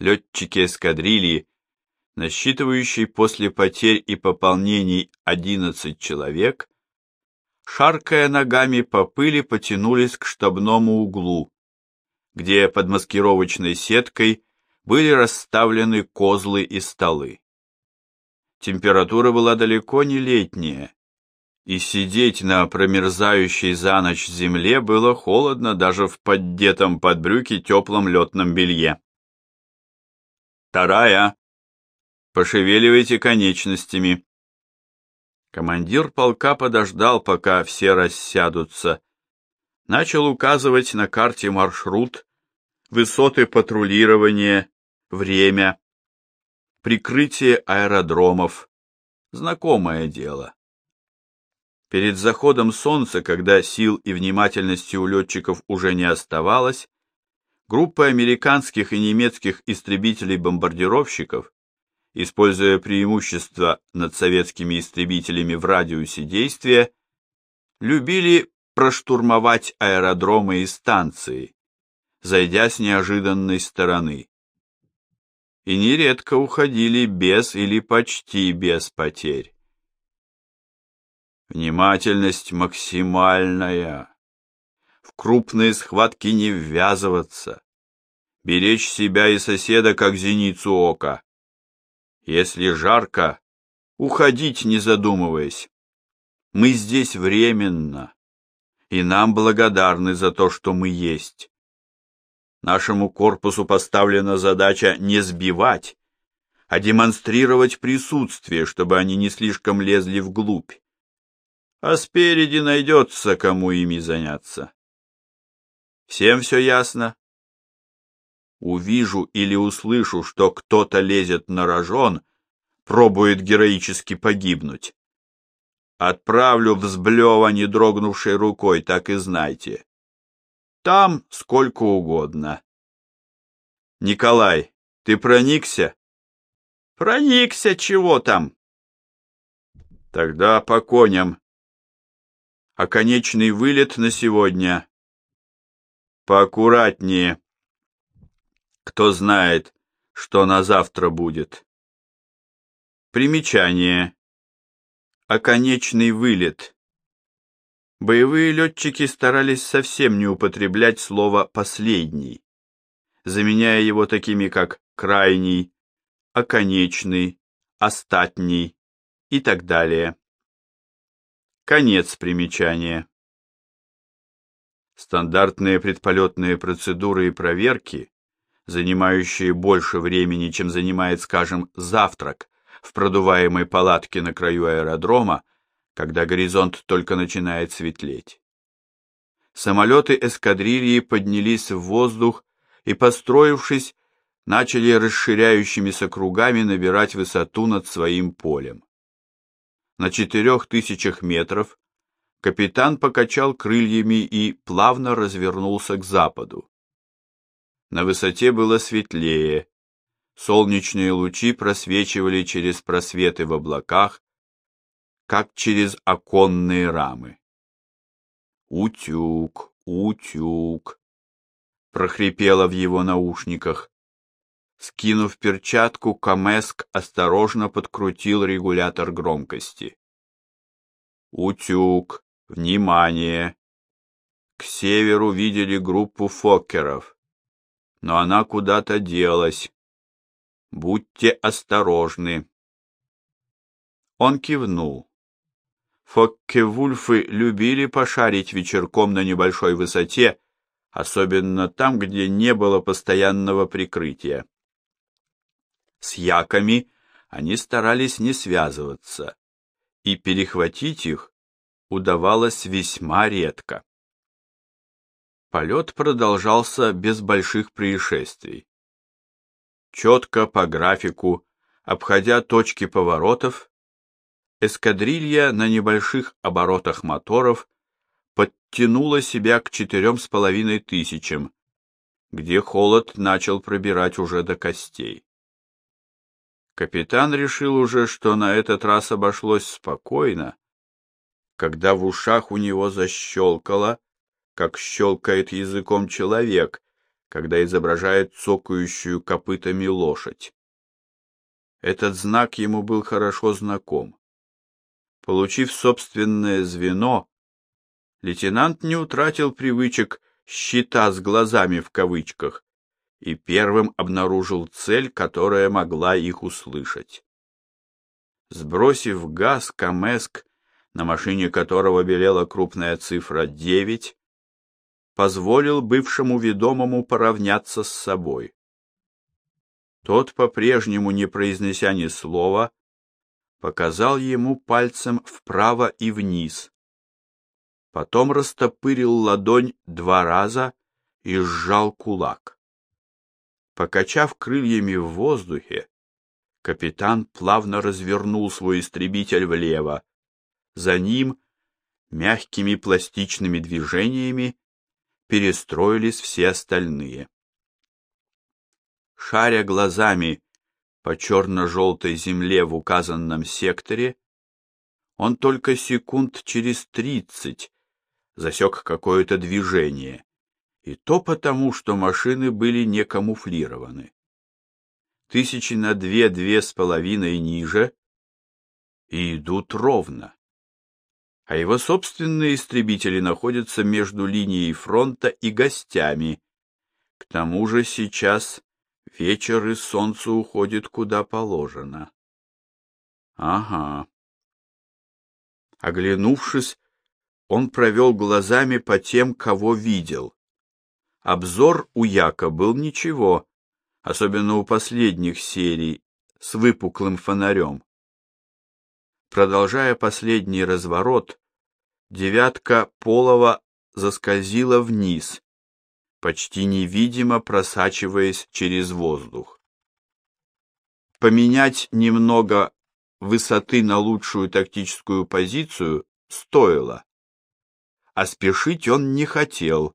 летчики эскадрильи, насчитывающие после потерь и пополнений 11 человек, шаркая ногами по пыли, потянулись к штабному углу, где под маскировочной сеткой были расставлены козлы и столы. Температура была далеко не летняя, и сидеть на промерзающей за ночь земле было холодно даже в поддетом под брюки теплом летном белье. Вторая. Пошевеливайте конечностями. Командир полка подождал, пока все рассядутся. Начал указывать на карте маршрут, высоты патрулирования, время, прикрытие аэродромов. Знакомое дело. Перед заходом солнца, когда сил и внимательности у летчиков уже не оставалось, группа американских и немецких истребителей-бомбардировщиков, используя преимущество над советскими истребителями в радиусе действия, любили проштурмовать аэродромы и станции, зайдя с неожиданной стороны. И нередко уходили без или почти без потерь. Внимательность максимальная. В крупные схватки не ввязываться. Беречь себя и соседа, как зеницу ока. Если жарко, уходить не задумываясь. Мы здесь временно, и нам благодарны за то, что мы есть. Нашему корпусу поставлена задача не сбивать, а демонстрировать присутствие, чтобы они не слишком лезли вглубь а спереди найдется, кому ими заняться. Всем все ясно? Увижу или услышу, что кто-то лезет на рожон, пробует героически погибнуть. Отправлю взблева не дрогнувшей рукой, так и знайте. Там сколько угодно. Николай, ты проникся? Проникся, чего там? Тогда по коням а конечный вылет на сегодня. Поаккуратнее. Кто знает, что на завтра будет. Примечание. Оконечный вылет. Боевые летчики старались совсем не употреблять слово «последний», заменяя его такими как «крайний», «оконечный», «остатний» и так далее. Конец примечания. Стандартные предполетные процедуры и проверки, занимающие больше времени, чем занимает, скажем, завтрак в продуваемой палатке на краю аэродрома, когда горизонт только начинает светлеть. Самолеты эскадрильи поднялись в воздух и, построившись, начали расширяющимися кругами набирать высоту над своим полем. На четырех тысячах метров капитан покачал крыльями и плавно развернулся к западу. На высоте было светлее, солнечные лучи просвечивали через просветы в облаках, как через оконные рамы. «Утюг, утюг!» — прохрипело в его наушниках. Скинув перчатку, Камеск осторожно подкрутил регулятор громкости. «Утюг! Внимание!» К северу видели группу фоккеров, но она куда-то делась. Будьте осторожны. Он кивнул. Фокке-вульфы любили пошарить вечерком на небольшой высоте, особенно там, где не было постоянного прикрытия. С яками они старались не связываться, и перехватить их удавалось весьма редко. Полет продолжался без больших происшествий. Четко по графику, обходя точки поворотов, эскадрилья на небольших оборотах моторов подтянула себя к четырем с половиной тысячам, где холод начал пробирать уже до костей. Капитан решил уже, что на этот раз обошлось спокойно, когда в ушах у него защелкало, как щелкает языком человек, когда изображает цокающую копытами лошадь. Этот знак ему был хорошо знаком. Получив собственное звено, лейтенант не утратил привычек «щита с глазами» в кавычках и первым обнаружил цель, которая могла их услышать. Сбросив газ, Камеск, на машине которого белела крупная цифра 9, позволил бывшему ведомому поравняться с собой. Тот, по-прежнему не произнеся ни слова, показал ему пальцем вправо и вниз. Потом растопырил ладонь два раза и сжал кулак. Покачав крыльями в воздухе, капитан плавно развернул свой истребитель влево. За ним мягкими пластичными движениями перестроились все остальные. Шаря глазами по черно-желтой земле в указанном секторе, он только секунд через тридцать засек какое-то движение, и то потому, что машины были не камуфлированы. Тысячи на две-две с половиной ниже и идут ровно. А его собственные истребители находятся между линией фронта и гостями. К тому же сейчас вечер и солнце уходит куда положено. Ага. Оглянувшись, он провел глазами по тем, кого видел. Обзор у Яка был ничего, особенно у последних серий с выпуклым фонарем. Продолжая последний разворот, девятка Полова заскользила вниз, почти невидимо просачиваясь через воздух. Поменять немного высоты на лучшую тактическую позицию стоило, а спешить он не хотел,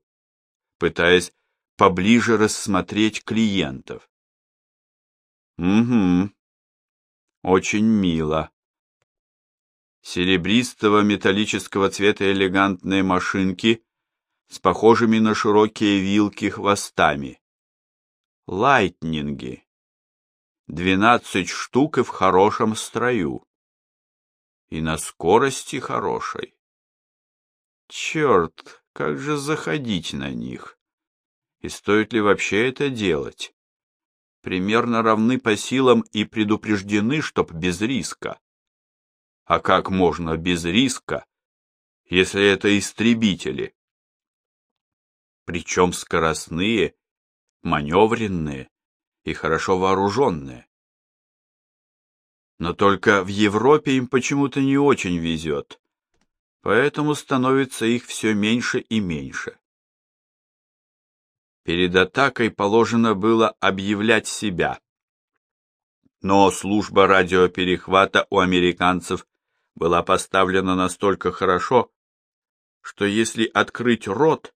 пытаясь поближе рассмотреть клиентов. Угу. Очень мило. Серебристого металлического цвета элегантные машинки с похожими на широкие вилки хвостами. Лайтнинги. Двенадцать штук и в хорошем строю. И на скорости хорошей. Черт, как же заходить на них? И стоит ли вообще это делать? Примерно равны по силам и предупреждены, чтоб без риска. А как можно без риска, если это истребители? Причем скоростные, маневренные и хорошо вооруженные. Но только в Европе им почему-то не очень везет поэтому становится их все меньше и меньше. Перед атакой положено было объявлять себя. Но служба радиоперехвата у американцев была поставлена настолько хорошо, что если открыть рот,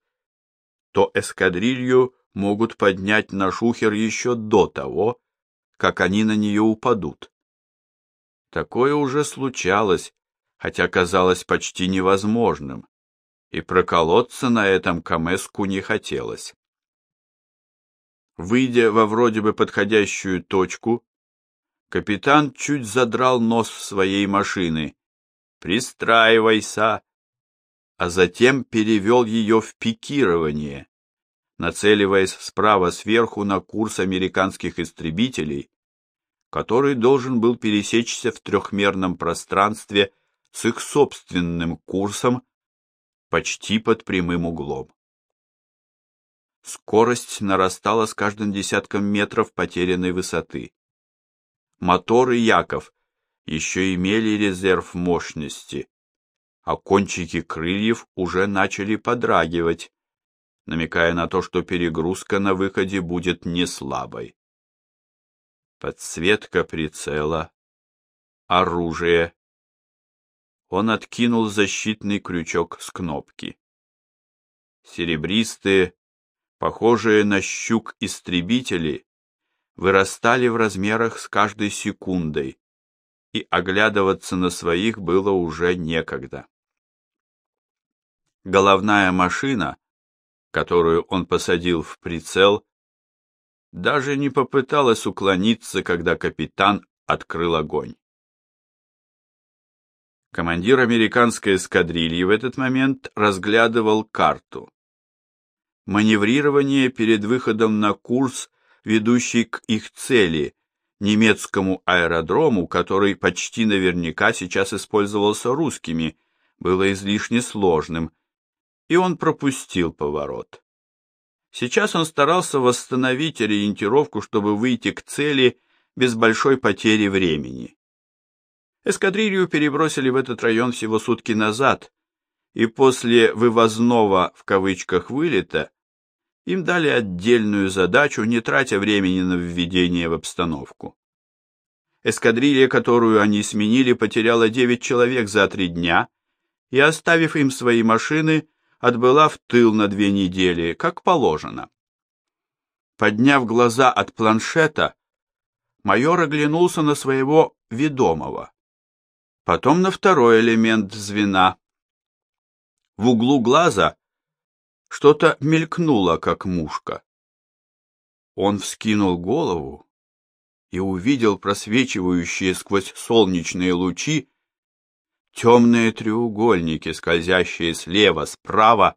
то эскадрилью могут поднять на шухер еще до того, как они на нее упадут. Такое уже случалось хотя казалось почти невозможным, и проколоться на этом Камеску не хотелось. Выйдя во вроде бы подходящую точку, капитан чуть задрал нос своей машины. «Пристраивайся!» а затем перевел ее в пикирование, нацеливаясь справа сверху на курс американских истребителей, который должен был пересечься в трехмерном пространстве с их собственным курсом почти под прямым углом. Скорость нарастала с каждым десятком метров потерянной высоты. Моторы Яков еще имели резерв мощности, а кончики крыльев уже начали подрагивать, намекая на то, что перегрузка на выходе будет не слабой. Подсветка прицела, оружие, он откинул защитный крючок с кнопки. Серебристые, похожие на щук истребители, вырастали в размерах с каждой секундой, и оглядываться на своих было уже некогда. Головная машина, которую он посадил в прицел, даже не попыталась уклониться, когда капитан открыл огонь. Командир американской эскадрильи в этот момент разглядывал карту. Маневрирование перед выходом на курс, ведущий к их цели, немецкому аэродрому, который почти наверняка сейчас использовался русскими, было излишне сложным, и он пропустил поворот. Сейчас он старался восстановить ориентировку, чтобы выйти к цели без большой потери времени. Эскадрилью перебросили в этот район всего сутки назад, и после «вывозного» в кавычках вылета им дали отдельную задачу, не тратя времени на введение в обстановку. Эскадрилья, которую они сменили, потеряла 9 человек за три дня и, оставив им свои машины, отбыла в тыл на две недели, как положено. Подняв глаза от планшета, майор оглянулся на своего ведомого потом на второй элемент звена. В углу глаза что-то мелькнуло, как мушка. Он вскинул голову и увидел просвечивающие сквозь солнечные лучи темные треугольники, скользящие слева, справа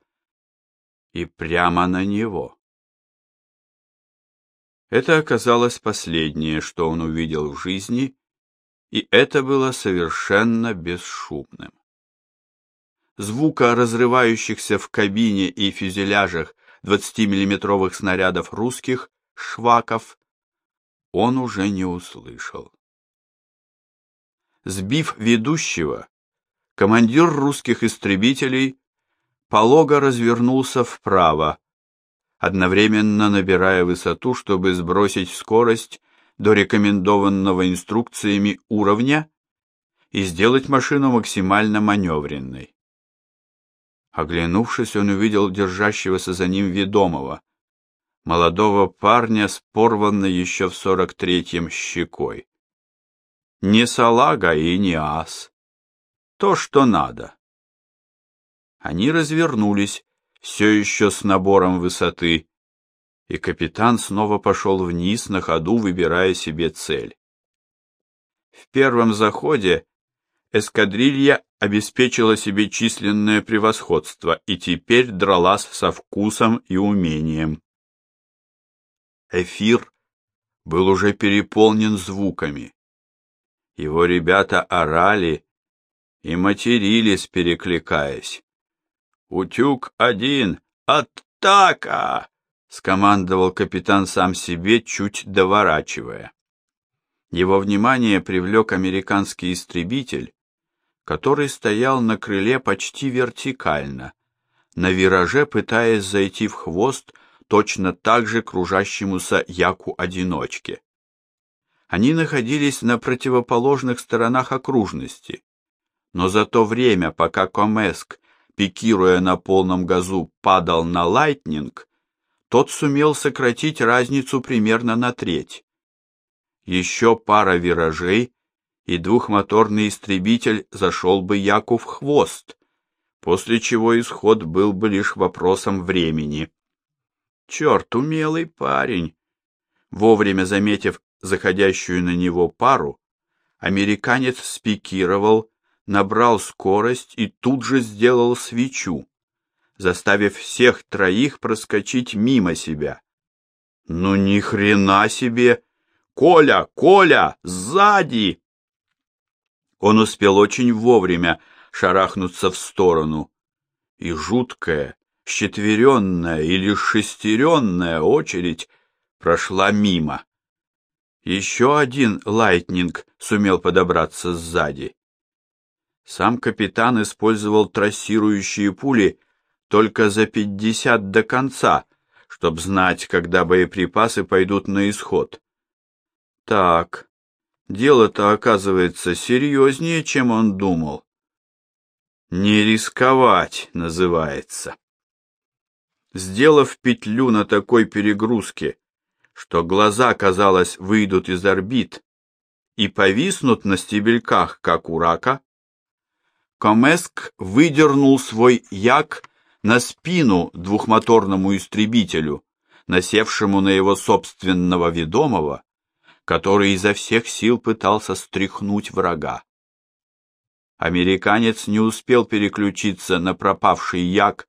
и прямо на него. Это оказалось последнее, что он увидел в жизни, и это было совершенно бесшумным. Звука разрывающихся в кабине и фюзеляжах 20-миллиметровых снарядов русских шваков он уже не услышал. Сбив ведущего, командир русских истребителей полого развернулся вправо, одновременно набирая высоту, чтобы сбросить скорость до рекомендованного инструкциями уровня и сделать машину максимально маневренной. Оглянувшись, он увидел держащегося за ним ведомого, молодого парня с порванной еще в сорок третьем щекой. Не салага и не ас. То, что надо. Они развернулись, все еще с набором высоты, и капитан снова пошел вниз на ходу, выбирая себе цель. В первом заходе эскадрилья обеспечила себе численное превосходство и теперь дралась со вкусом и умением. Эфир был уже переполнен звуками. Его ребята орали и матерились, перекликаясь. «Утюг один! Атака!» скомандовал капитан сам себе, чуть доворачивая. Его внимание привлек американский истребитель, который стоял на крыле почти вертикально, на вираже пытаясь зайти в хвост точно так же кружащемуся яку-одиночке. Они находились на противоположных сторонах окружности, но за то время, пока Комеск, пикируя на полном газу, падал на Лайтнинг, тот сумел сократить разницу примерно на треть. Еще пара виражей, и двухмоторный истребитель зашел бы Яку в хвост, после чего исход был бы лишь вопросом времени. Черт, умелый парень! Вовремя заметив заходящую на него пару, американец спикировал, набрал скорость и тут же сделал свечу заставив всех троих проскочить мимо себя. Ну ни хрена себе! Коля, Коля, сзади! Он успел очень вовремя шарахнуться в сторону, и жуткая, щетверенная или шестеренная очередь прошла мимо. Еще один лайтнинг сумел подобраться сзади. Сам капитан использовал трассирующие пули только за пятьдесят до конца, чтоб знать, когда боеприпасы пойдут на исход. Так, дело-то оказывается серьезнее, чем он думал. Не рисковать называется. Сделав петлю на такой перегрузке, что глаза, казалось, выйдут из орбит и повиснут на стебельках, как у рака, Комеск выдернул свой як на спину двухмоторному истребителю, насевшему на его собственного ведомого, который изо всех сил пытался стряхнуть врага. Американец не успел переключиться на пропавший як,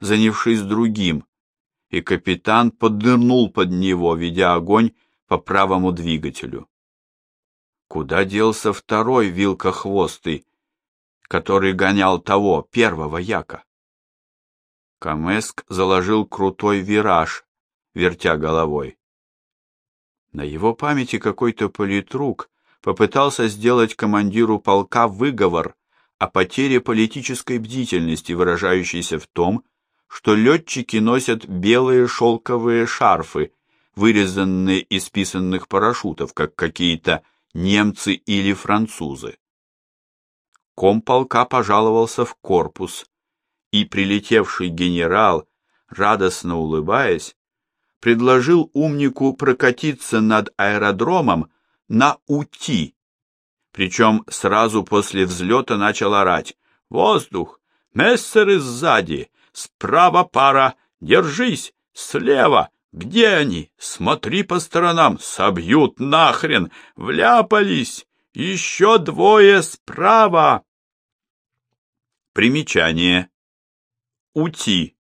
занявшись другим, и капитан поднырнул под него, ведя огонь по правому двигателю. Куда делся второй вилкохвостый, который гонял того, первого яка? Камеск заложил крутой вираж, вертя головой. На его памяти какой-то политрук попытался сделать командиру полка выговор о потере политической бдительности, выражающейся в том, что летчики носят белые шелковые шарфы, вырезанные из писанных парашютов, как какие-то немцы или французы. Комполка пожаловался в корпус, и прилетевший генерал, радостно улыбаясь, предложил умнику прокатиться над аэродромом на УТИ. Причем сразу после взлета начал орать «Воздух! Мессеры сзади! Справа пара! Держись! Слева! Где они? Смотри по сторонам! Собьют нахрен! Вляпались! Еще двое справа!» Примечание. УТИ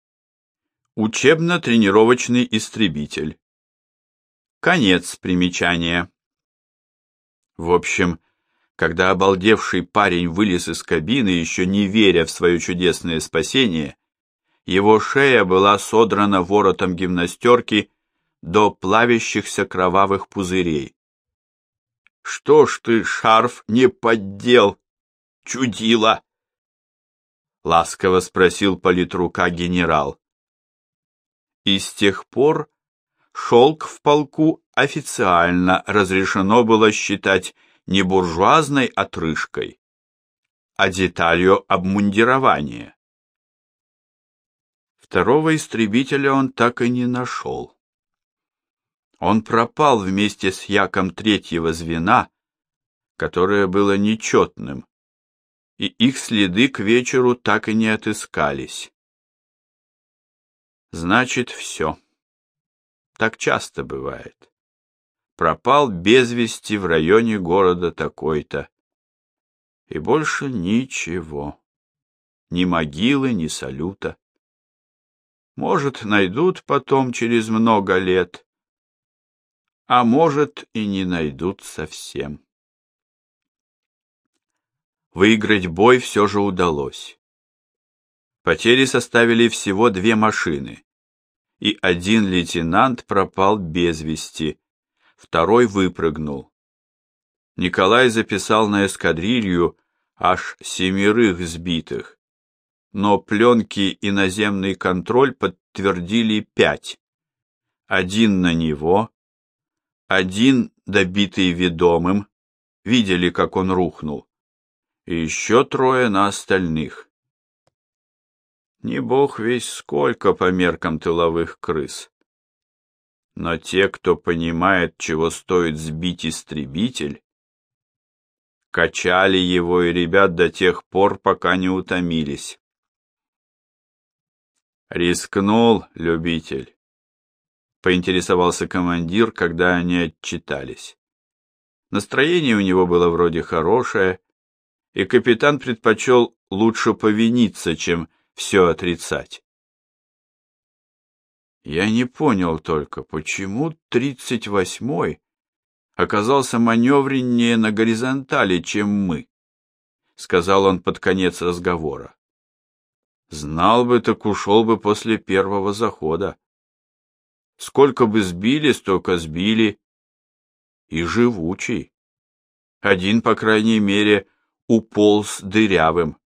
Учебно-тренировочный истребитель. Конец примечания. В общем, когда обалдевший парень вылез из кабины, еще не веря в свое чудесное спасение, его шея была содрана воротом гимнастерки до плавящихся кровавых пузырей. «Что ж ты, шарф, не поддел, чудила?» — ласково спросил политрука генерал и с тех пор шелк в полку официально разрешено было считать не буржуазной отрыжкой, а деталью обмундирования. Второго истребителя он так и не нашел. Он пропал вместе с яком третьего звена, которое было нечетным, и их следы к вечеру так и не отыскались. Значит, все. Так часто бывает. Пропал без вести в районе города такой-то. И больше ничего. Ни могилы, ни салюта. Может, найдут потом через много лет, а может и не найдут совсем. Выиграть бой все же удалось. Потери составили всего две машины, и один лейтенант пропал без вести, второй выпрыгнул. Николай записал на эскадрилью аж семерых сбитых, но пленки и наземный контроль подтвердили пять. Один на него, один добитый ведомым, видели, как он рухнул, и еще трое на остальных не бог весь сколько по меркам тыловых крыс. Но те, кто понимает, чего стоит сбить истребитель, качали его и ребят до тех пор, пока не утомились. Рискнул любитель, поинтересовался командир, когда они отчитались. Настроение у него было вроде хорошее, и капитан предпочел лучше повиниться, чем все отрицать. Я не понял только, почему тридцать восьмой оказался маневреннее на горизонтали, чем мы, сказал он под конец разговора. Знал бы, так ушел бы после первого захода. Сколько бы сбили, столько сбили. И живучий. Один, по крайней мере, уполз дырявым.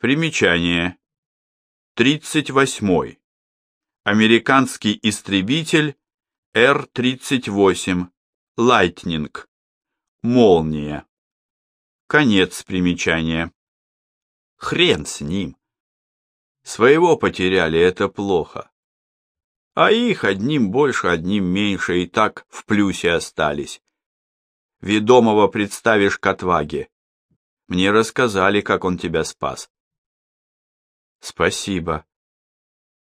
Примечание. 38. Американский истребитель Р-38. Лайтнинг. Молния. Конец примечания. Хрен с ним. Своего потеряли, это плохо. А их одним больше, одним меньше, и так в плюсе остались. Ведомого представишь к отваге. Мне рассказали, как он тебя спас. Спасибо.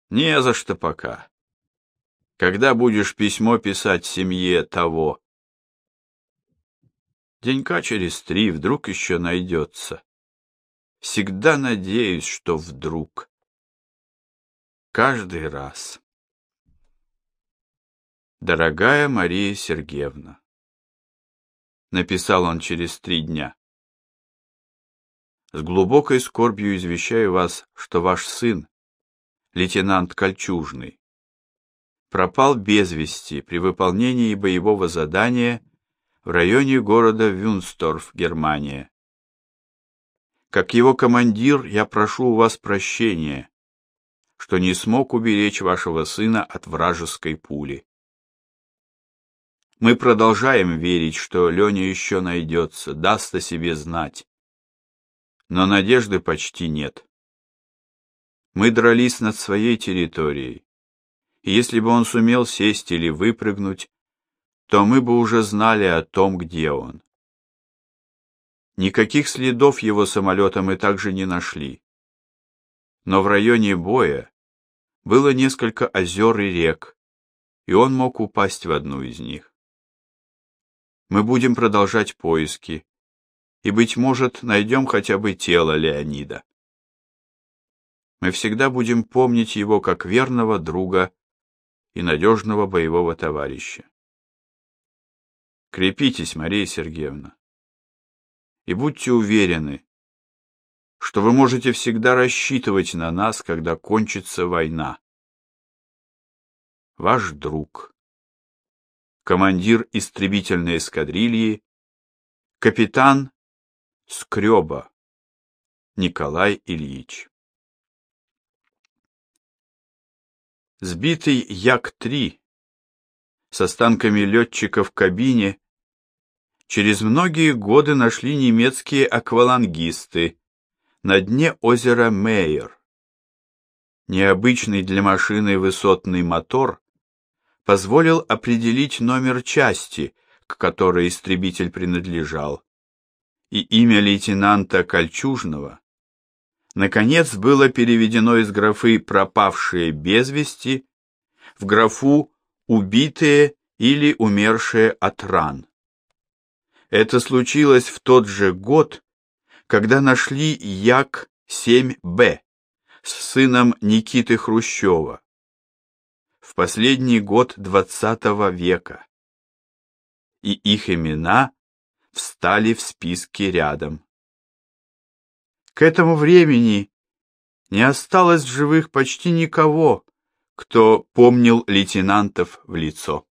Не за что пока. Когда будешь письмо писать семье того? Денька через три вдруг еще найдется. Всегда надеюсь, что вдруг. Каждый раз. Дорогая Мария Сергеевна, написал он через три дня. С глубокой скорбью извещаю вас, что ваш сын, лейтенант Кольчужный, пропал без вести при выполнении боевого задания в районе города Вюнсторф, Германия. Как его командир, я прошу у вас прощения, что не смог уберечь вашего сына от вражеской пули. Мы продолжаем верить, что Леня еще найдется, даст о себе знать. Но надежды почти нет. Мы дрались над своей территорией, и если бы он сумел сесть или выпрыгнуть, то мы бы уже знали о том, где он. Никаких следов его самолета мы также не нашли. Но в районе боя было несколько озер и рек, и он мог упасть в одну из них. Мы будем продолжать поиски, и, быть может, найдем хотя бы тело Леонида. Мы всегда будем помнить его как верного друга и надежного боевого товарища. Крепитесь, Мария Сергеевна, и будьте уверены, что вы можете всегда рассчитывать на нас, когда кончится война. Ваш друг, командир истребительной эскадрильи, капитан Скреба Николай Ильич. Сбитый Як-3 с останками летчика в кабине через многие годы нашли немецкие аквалангисты на дне озера Мейер. Необычный для машины высотный мотор позволил определить номер части, к которой истребитель принадлежал, и имя лейтенанта Кольчужного наконец было переведено из графы пропавшие без вести в графу убитые или умершие от ран. Это случилось в тот же год, когда нашли Як-7Б с сыном Никиты Хрущева в последний год XX века. И их имена встали в списке рядом. К этому времени не осталось в живых почти никого, кто помнил лейтенантов в лицо.